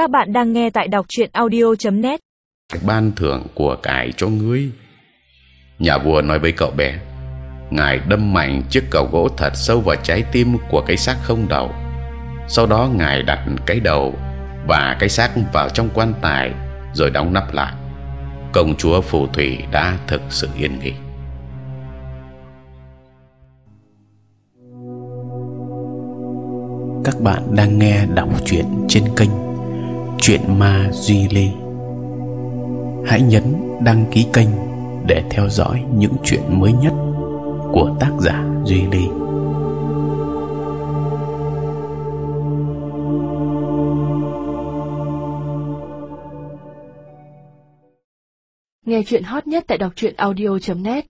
Các bạn đang nghe tại đọc truyện audio.net. ban thưởng của cải cho ngươi. Nhà vua nói với cậu bé, ngài đâm mạnh chiếc cầu gỗ thật sâu vào trái tim của cái xác không đầu. Sau đó ngài đặt cái đầu và cái xác vào trong quan tài rồi đóng nắp lại. Công chúa phù thủy đã thực sự yên nghỉ. Các bạn đang nghe đọc truyện trên kênh Chuyện Ma Duy Lê. Hãy nhấn đăng ký kênh để theo dõi những chuyện mới nhất của tác giả Duy Lê. Nghe chuyện hot nhất tại đọc truyện audio.net